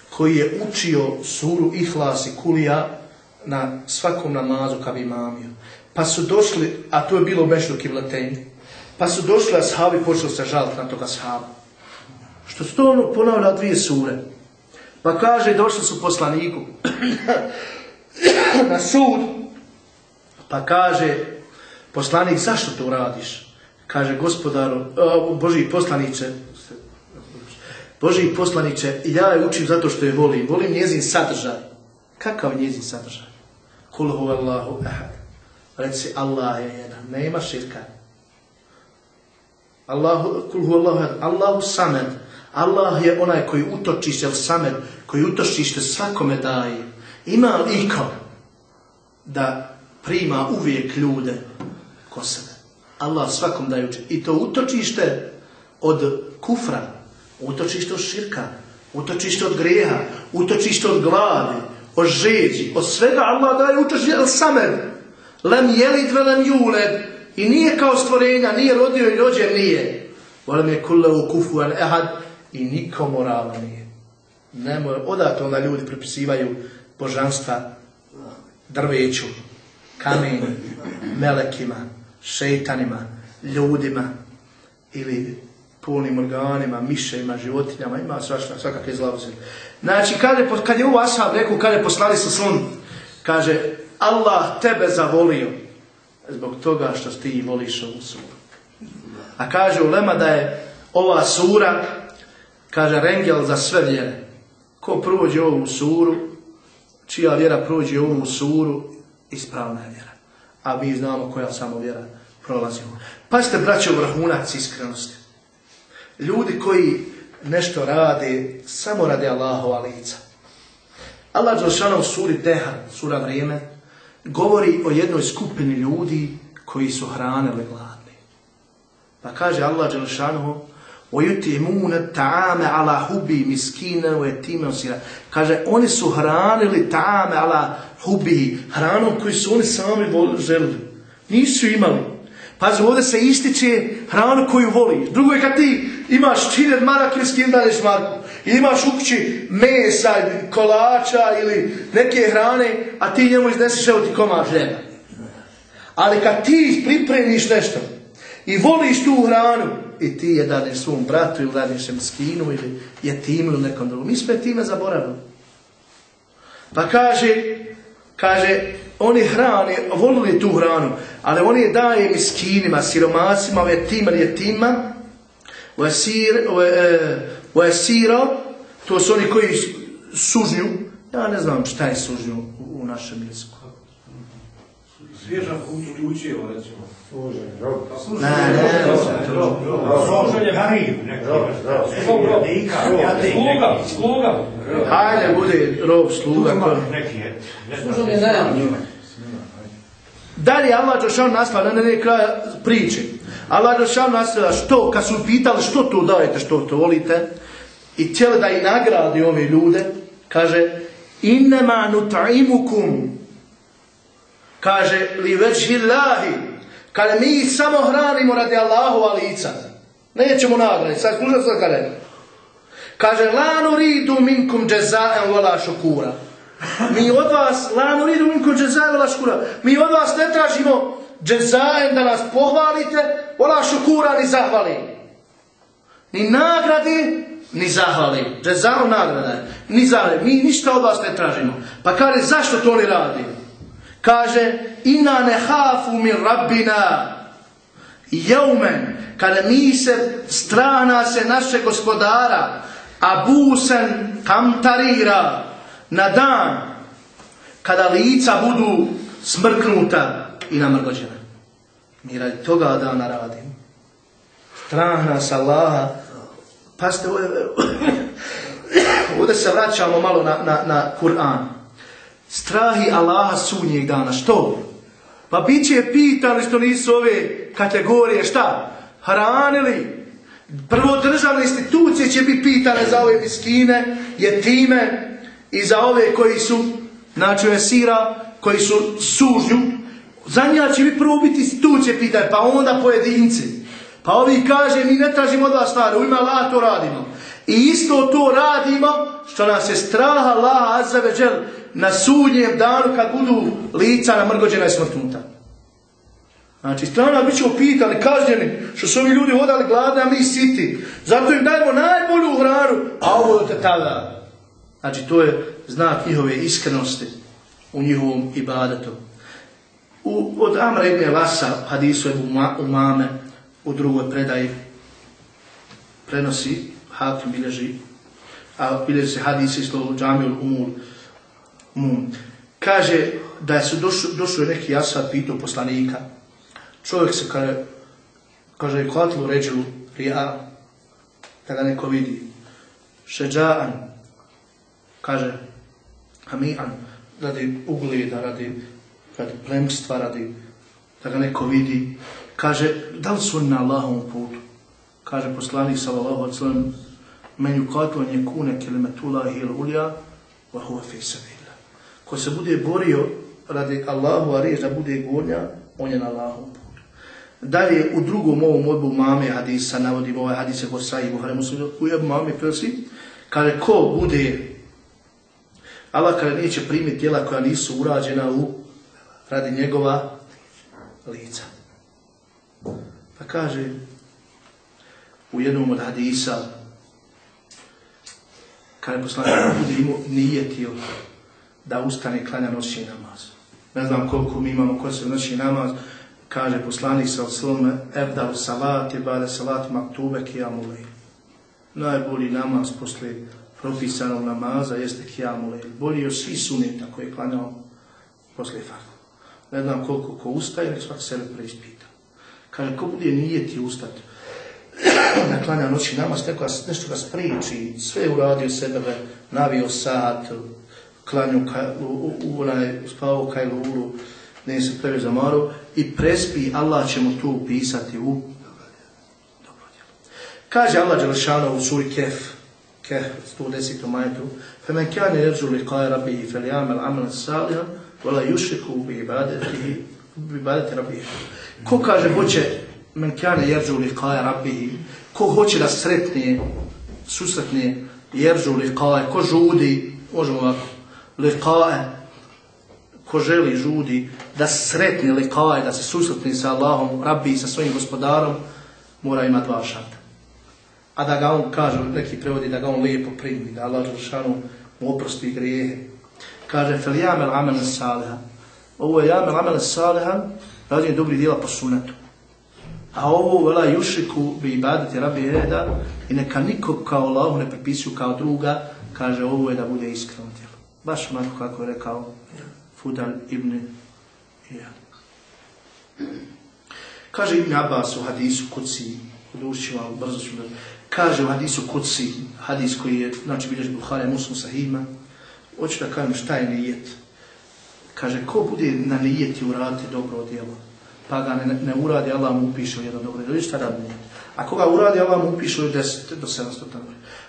koji je učio suru Ihlas i Kulija na svakom namazu kad bi imamio. Pa su došli, a to je bilo Mešnu Kiblatenji, pa su došli ashabi i počeli se žaliti na toga ashaba. Što su to ono ponavlja dvije sure. Pa kaže, došli su poslaniku na sud, pa kaže, poslanik, zašto to radiš? Kaže, gospodaru, Boži poslanice, Boži poslanice, ja je učim zato što je volim. Volim njezin sadržaj. Kakav njezin sadržaj? Kul huvallahu ahad. Reci Allah je jedan, nema širka. Allahu, kul hu Allahu, Allahu samed. Allah je onaj koji utočište u samed, koji utočište svakome daje. Ima li iko da prima uvijek ljude ko sebe? Allah svakom daje. I to utočište od kufra, utočište od širka, utočište od greha, utočište od gladi, od žeđi, od svega Allah daje utočište od samed. Lem jelid velem juled. I nije kao stvorenja, nije rodio i rođen nije. Volem je kulle u ehad i niko morala nije. Nemoj, odato onda ljudi pripisivaju božanstva drveću, kamenu, melekima, šeitanima, ljudima ili polnim organima, miševima, životinjama, ima svašta, svakakve zlavoze. Znači, kada, kad je u Ashab rekao, kada je poslali sa slun, kaže, Allah tebe zavolio zbog toga što ti voliš ovu suru. A kaže Ulema da je ova sura, kaže Rengel za sve vjere. Ko prođe ovu suru, čija vjera prođe ovu suru, ispravna je vjera. A mi znamo koja samo vjera prolazimo. Pazite, braće, vrhunac iskrenosti. Ljudi koji nešto rade, samo rade Allahova lica. Allah Đelšana u suri Deha, sura vrijeme, govori o jednoj skupini ljudi koji su hranili gladni. Pa kaže Allah Đelšanu, وَيُتِمُونَ تَعَامَ عَلَى حُبِي مِسْكِينَ وَيَتِيمَ osira. Kaže, oni su hranili ta'ame ala hubi, hranom koju su oni sami želili. Nisu imali. Pazi, ovdje se ističe hranu koju voliš. Drugo je kad ti imaš činet marak ili skindaniš marku. I imaš u kući mesa, kolača ili neke hrane, a ti njemu izneseš evo ti komad hljeba. Ali kad ti pripremiš nešto i voliš tu hranu, i ti je dadeš svom bratu ili dadeš skinu ili je tim ili nekom drugom. Mi smo time zaboravili. Pa kaže, kaže, oni hrane, volili tu hranu, ali oni je daje miskinima, siromasima, ove tima, je tima, u esiro, to su oni koji sužnju, ja ne znam šta je sužnju u, našem jeziku. Svježa učio, recimo. Ne, ne, Sluga, sluga. Hajde, bude rob, sluga. Dalje Allah Đelšan nastavlja na neke priče. Allah Đelšan nastavlja što, kad su pitali što to dajete, što to volite, i htjeli da i nagradi ove ljude, kaže, innema nut'imukum, kaže, li veđhillahi, kada mi samo hranimo radi Allahova lica, nećemo nagradi, sad slušaj sad kada Kaže, la nuridu minkum jazaa'an wala shukura. Mi od vas, la nuridu minkum jazaa'an wala shukura. Mi od vas ne tražimo jazaa'an da nas pohvalite, wala shukura ni zahvali. Ni nagradi, ni zahvali. Jazaa'u nagrada Ni zahvali. Mi ništa od vas ne tražimo. Pa kaže, zašto to oni radi? Kaže, ina ne hafu min rabbina jeumen, kada mi se strana se naše gospodara, a busen kamtarira na dan, kada lica budu smrknuta i namrgođena. Mi radi toga dana radimo. Strah nas Allaha. Pazite, ovdje se vraćamo malo na, na, na Kur'an. Strahi Allaha sudnjeg dana. Što? Pa bit će pitali što nisu ove kategorije šta? Hranili. Prvo državne institucije će biti pitane za ove miskine, jetime i za ove koji su, znači sira, koji su sužnju. Za njega će biti prvo biti institucije pitane, pa onda pojedinci. Pa ovi kaže, mi ne tražimo od vas stvari, u ime Allah to radimo. I isto to radimo, što nas je straha Allah azzaveđel na sudnjem danu kad budu lica namrgođena i smrtnuta. Znači, strana bit ćemo pitani, kažnjeni, što su ovi ljudi hodali gladni, a mi siti. Zato im dajemo najbolju hranu, a ovo te tada. Znači, to je znak njihove iskrenosti u njihovom ibadetu. U, od Amra ibn Lasa, hadisu u Mame, u drugoj predaji, prenosi, Hakim bilježi, a bilježi se hadisi iz Džamil Umul, Mum. Kaže da su došli neki jasad pitao poslanika. Čovjek se kaže, kaže kvatlu ređu rija, da ga neko vidi. Šeđa'an, kaže, hami'an, radi ugleda, radi, radi plemstva, radi da ga neko vidi. Kaže, da li su na Allahovom putu? Kaže poslanik sallallahu alaihi sallam, men yukatu an yakuna kalimatullahi al-ulya wa huwa fi Ko se bude borio radi Allahu, a riječ da bude gornja, on je na Allahom putu. Dalje, u drugom ovom odbu mame hadisa, navodimo ovaj hadise ko sa i Buhari muslim, u jednom mame prsi, kaže ko bude, Allah kada neće primiti tijela koja nisu urađena u radi njegova lica. Pa kaže, u jednom od hadisa, kada je poslanik bude imao nijetio da ustane klanja noći namaz. Ne znam koliko mi imamo ko se noći namaz, kaže poslanik sa svome, ebdal salati, bade salati maktube kijamulej. Najbolji namaz posle propisanog namaza jeste kijamule. Bolji još svi suneta koje je klanjao poslije farda. Ne znam koliko ko ustaje, nek svak sebe preispita. Kaže, ko bude nijeti ustati, da klanja noći namaz, neko nešto ga spriči, sve je uradio sebe, navio sat, klanju, ka, u, u, u, onaj, spavao kajlulu, ne se previše zamarao i prespi, Allah će mu to upisati u dobro djelo. Kaže Allah Đelešana u suri Kef, Kef, 110. majetu, فَمَنْ كَانَ يَرْجُ لِقَاءَ رَبِّهِ فَلْيَعْمَلْ عَمَلًا صَالِحًا وَلَا يُشْرِكُ بِعِبَادَتِهِ بِعِبَادَةِ رَبِّهِ Ko kaže hoće men kane jerđu liqaje rabbihi, ko hoće da sretne, susretne jerđu liqaje, ko žudi, možemo ovako, liqaje, ko želi žudi, da sretne liqaje, da se susretne sa Allahom, rabbi sa svojim gospodarom, mora imati dva šarta. A da ga on, kažu, neki prevodi, da ga on lijepo primi, da Allah Žešanu mu oprosti grijehe. Kaže, fel jamel amel saliha. Ovo je jamel amel saliha, rađenje dobrih dijela po sunetu. A ovo vela jušiku bi ibaditi rabi reda i neka nikog kao Allahu ne pripisuju kao druga, kaže ovo je da bude iskreno djelo. Baš onako kako je rekao Fudal ibn Iyad. Kaže Ibn Abbas u hadisu kuci, duši vam, brzo ću da... Kaže u hadisu kuci, hadis koji je, znači bilježi Buhari, Muslim Sahima, hoću da kažem šta je nijet. Kaže, ko bude na nijeti uraditi dobro djelo, pa ga ne, ne uradi, Allah mu upiše u jedno dobro djelo. šta radi nijet? Ako ga uradi, Allah mu upiše u 10 do 700 tako.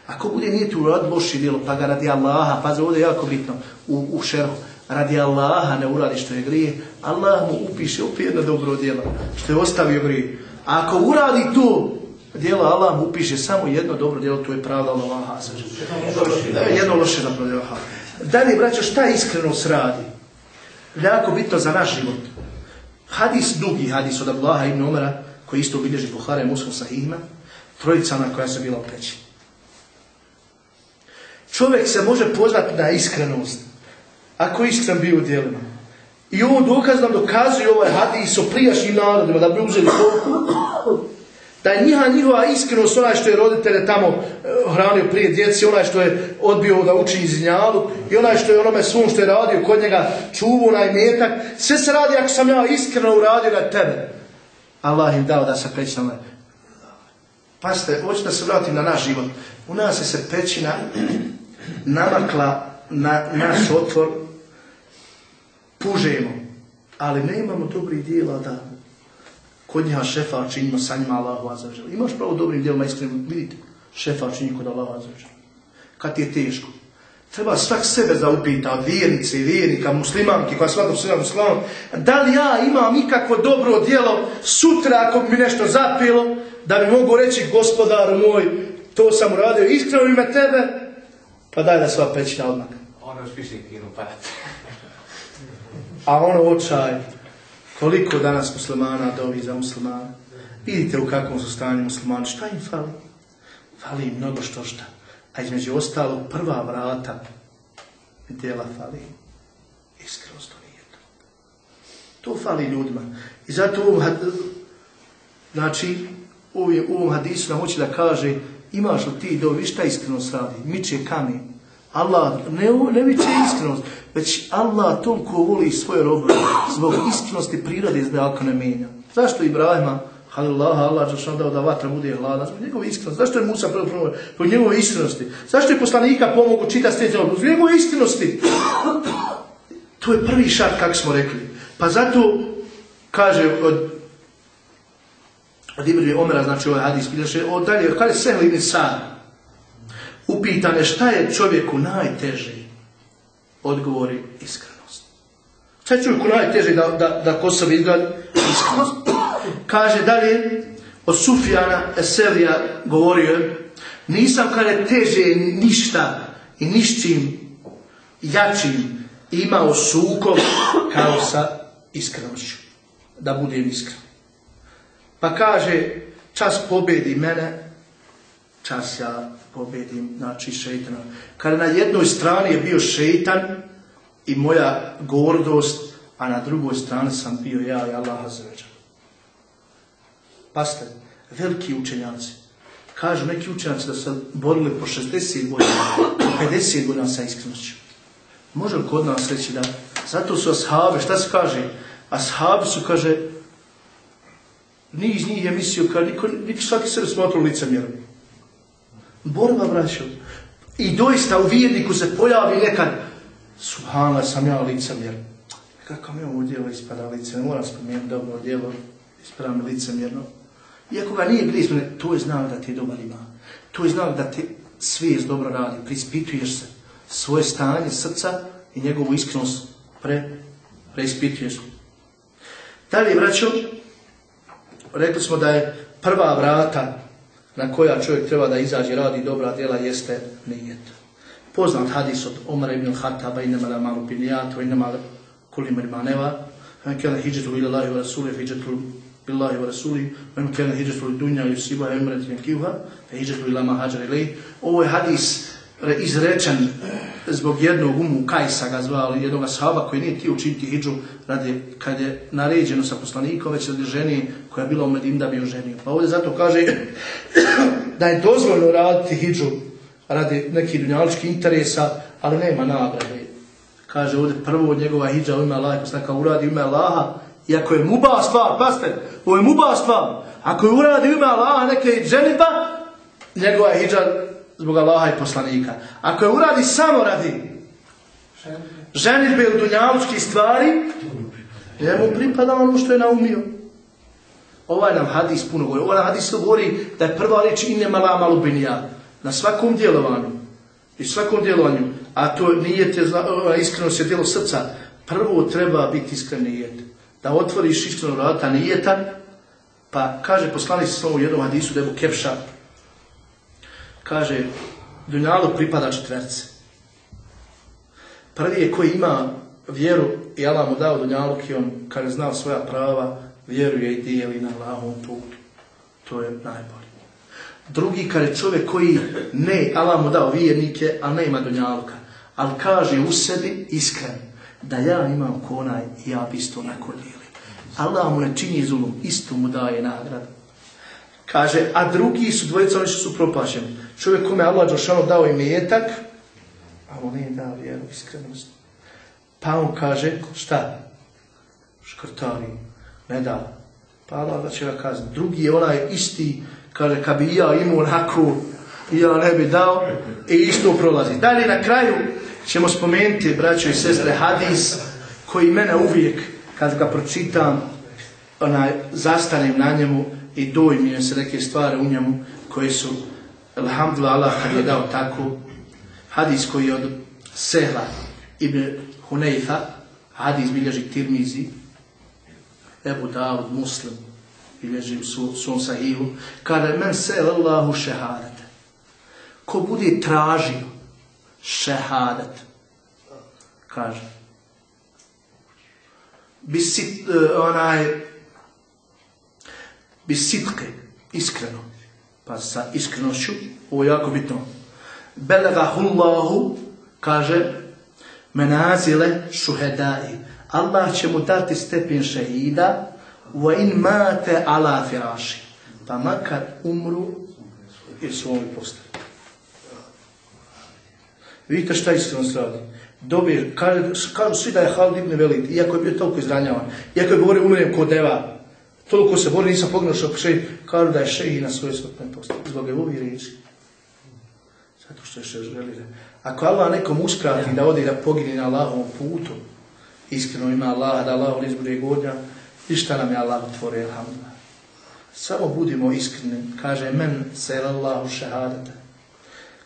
Ako bude nijeti uradi loši djelo, pa ga radi Allaha, pa ovdje je jako bitno u, u šerhu, radi Allaha ne uradi što je grije, Allah mu upiše opet jedno dobro djelo, što je ostavio grije. A ako uradi to djelo, Allah mu upiše samo jedno dobro djelo, to je pravda Allaha. Jedno loše zapravo djelo. Dalje, braćo, šta iskrenost radi? Jako bitno za naš život. Hadis, dugi hadis od Abdullaha ibn Umara, koji isto obilježi Buhara i Muslim Sahihima, trojica na koja su bila u. Čovjek se može pozvati na iskrenost, ako iskren bio u djelima. I ovo dokaz nam dokazuje ovaj hadis o prijašnjim narodima, da bi uzeli to, da je njiha, njihova iskrenost, onaj što je roditelje tamo eh, hranio prije djeci, onaj što je odbio da uči izinjalu i onaj što je onome svom što je radio kod njega čuvu onaj metak, sve se radi ako sam ja iskreno uradio na tebe. Allah im dao da se pećina. Pazite, hoću da se vratim na naš život. U nas je se pećina namakla na naš otvor, pužemo, ali ne imamo dobrih dijela da kod njiha šefa činimo sa njima Allahu azzawajal. Imaš pravo dobrim dijelima iskreno, vidite, šefa čini kod Allahu azzawajal. Kad ti je teško. Treba svak sebe zaupita, od vjernice i vjernika, muslimanki, koja svakom svema muslimanom, da li ja imam ikakvo dobro djelo sutra ako bi mi nešto zapilo, da bi mogu reći gospodaru moj, to sam uradio iskreno ime tebe, pa daj da sva pećina odmah. Ono piše kinu parat. A ono očaj, koliko danas muslimana dovi za muslimana. Vidite u kakvom su stanju muslimani, šta im fali? Fali im mnogo što šta. A između ostalog, prva vrata djela fali im. Iskrenost to fali ljudima. I zato ovom, znači, u ovom- hadisu nam hoće da kaže imaš li ti dovi, šta iskrenost radi? Miče kamen. Allah ne, ne viče iskrenost, već Allah toliko voli svoje robove zbog iskrenosti prirode zdalka ne menja. Zašto Ibrahima, Halilullah, Allah dao da vatra bude hladna, zbog njegove iskrenosti. Zašto je Musa prvo prvo? Zbog njegove iskrenosti. Zašto je poslanika pomogu čitati sljedeće Zbog njegove iskrenosti. To je prvi šart, kako smo rekli. Pa zato, kaže od od Ibn Omera, znači ovaj hadis, bilježe, od dalje, kaže Sehl ibn Sad, upitan je šta je čovjeku najteže, odgovori iskrenost. Šta je čovjeku najteže da, da, da ko sebi izgleda iskrenost? Kaže dalje, od Sufjana Eselija govorio je, nisam kada teže ništa i nišćim jačim imao sukob kao sa iskrenošću. Da budem iskren. Pa kaže, čas pobedi mene, čas ja pobedim, znači šeitana. Kada na jednoj strani je bio šeitan i moja gordost, a na drugoj strani sam bio ja i Allah Azzeveđa. Paste, veliki učenjaci, Kažu neki učenjaci da su borili po 60 godina, po 50 godina sa iskrenošću. Može li kod nas reći da zato su ashabe, šta se kaže? Ashabi su, kaže, niz njih je mislio, kad niko, niko svaki sebe smatrao licemjerom. Borba, braćo. I doista u vijedniku se pojavi nekad, subhana, sam ja licemjer. Kako mi ovo djelo ispada licemjer, moram spomenuti dobro djelo, ispada mi licemjerno. Iako ga nije blizu, to je znak da ti je dobar ima. To je znak da ti svijest dobro radi, prispituješ se svoje stanje srca i njegovu iskrenost pre, preispituješ. Dalje, braćo, rekli smo da je prva vrata na koja čovjek treba da izađe radi dobra djela jeste nijet. Poznat hadis od Omara ibn Khattaba inama la malu binijatu inama kulim irmaneva kana hijjatu ila Allahi wa rasuli hijjatu billahi wa rasuli wa kana hijjatu li dunja yusiba emret yankiva fa hijjatu ila ma hađar ilaj ovo je hadis izrečen zbog jednog umu Kajsa ga zvali, jednog sahaba koji nije tio učiniti hijđu radi, kad je naređeno sa poslanikom, već radi ženi koja je bila u Medin da bi ju ženio. Pa ovdje zato kaže da je dozvoljno raditi hijđu radi nekih dunjaličkih interesa, ali nema nagrade. Kaže ovdje prvo od njegova hijđa u ime Allaha, poslanika uradi u ime Allaha, i ako je muba stvar, paste, ovo je muba stvar, ako je uradi ime Allaha neke ženitba, njegova hijđa zbog Allaha i poslanika. Ako je uradi samo radi ženitbe u dunjalučkih stvari, njemu pripada ono što je naumio. Ovaj nam hadis puno govori. Ovaj nam hadis govori da je prva reč ine mala malubinija. Na svakom djelovanju. I svakom djelovanju. A to nije te iskreno se djelo srca. Prvo treba biti iskren nijet. Da otvoriš iskreno vrata nijetan. Pa kaže poslanik se u jednom hadisu je Kepša kaže, Dunjalu pripada četverce. Prvi je koji ima vjeru i Allah mu dao Dunjalu i on, kad je znao svoja prava, vjeruje i dijeli na Allahom putu. To je najbolje. Drugi, kad je čovjek koji ne, Allah mu dao vjernike, a ne ima Dunjaluka, ali kaže u sebi iskren, da ja imam konaj i ja bi isto nakon dijeli. Allah mu ne čini zulum, isto mu daje nagradu. Kaže, a drugi su dvojica, oni su propašeni. Čovjek kome Allah Đelšanu dao imetak, a on nije dao vjeru, iskrenost. Pa on kaže, šta? Škrtari, ne da. Pa Allah da će ga kazniti. Drugi je onaj isti, kaže, kad bi ja imao onako, ja ne bi dao, i isto prolazi. Dalje na kraju ćemo spomenuti, braćo i sestre, hadis koji mene uvijek, kad ga pročitam, onaj, zastanem na njemu i dojmijem se neke stvari u njemu koje su Alhamdulillah, Allah kad je dao tako hadis koji je od Sehla ibn Huneyfa, hadis bilježi Tirmizi, Ebu Davud, Muslim, bilježi u svom sahihu, kada men sel Allahu šehadat. Ko bude tražio šehadat, kaže, bi sit, uh, onaj, bi sitke, iskreno, pa sa iskrenošću, ovo je jako bitno. Belegahullahu, kaže, menazile šuhedai. Allah će mu dati stepen šehida, wa in mate ala firaši. Pa makar umru i svoj postavi. Vidite šta iskrenost radi. Dobije, kažu svi da je Halid ibn Velid, iako je bio toliko izranjavan, iako je govorio umrem kod deva, toliko se bori, nisam pogledao što šeji, kažu da je šeji na svoje smrtne postavi. Zbog je ovi riječi. Zato što je še želi. Ako Allah nekom uskrati da ode da pogine na Allahovom putu, iskreno ima Allah, da Allah izbude godnja, i šta nam je Allah otvore, alhamdulillah. Samo budimo iskreni, kaže men se Allahu šehadete.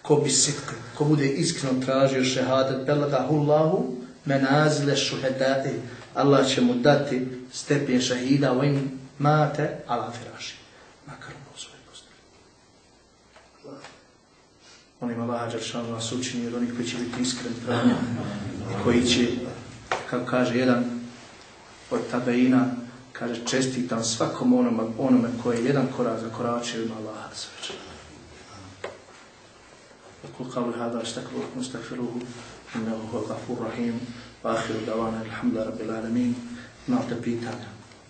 Ko bi sitke, ko bude iskreno tražio šehadet, belagahu Allahu, menazile šuhedati, Allah će mu dati stepen šahida, wa in mate ala firaši. Makar u svoj postavi. Molim Allah, Đeršanu nas učini od onih koji će biti iskreni pravnja i koji će, kako kaže jedan od tabeina, kaže čestitam svakom onome, onome koji je jedan korak za koračio ima Allah sveća. أقول قولي هذا أستغفر لكم استغفروه إنه هو الغفور الرحيم وآخر دعوانا الحمد لله رب العالمين. Imate pitanja?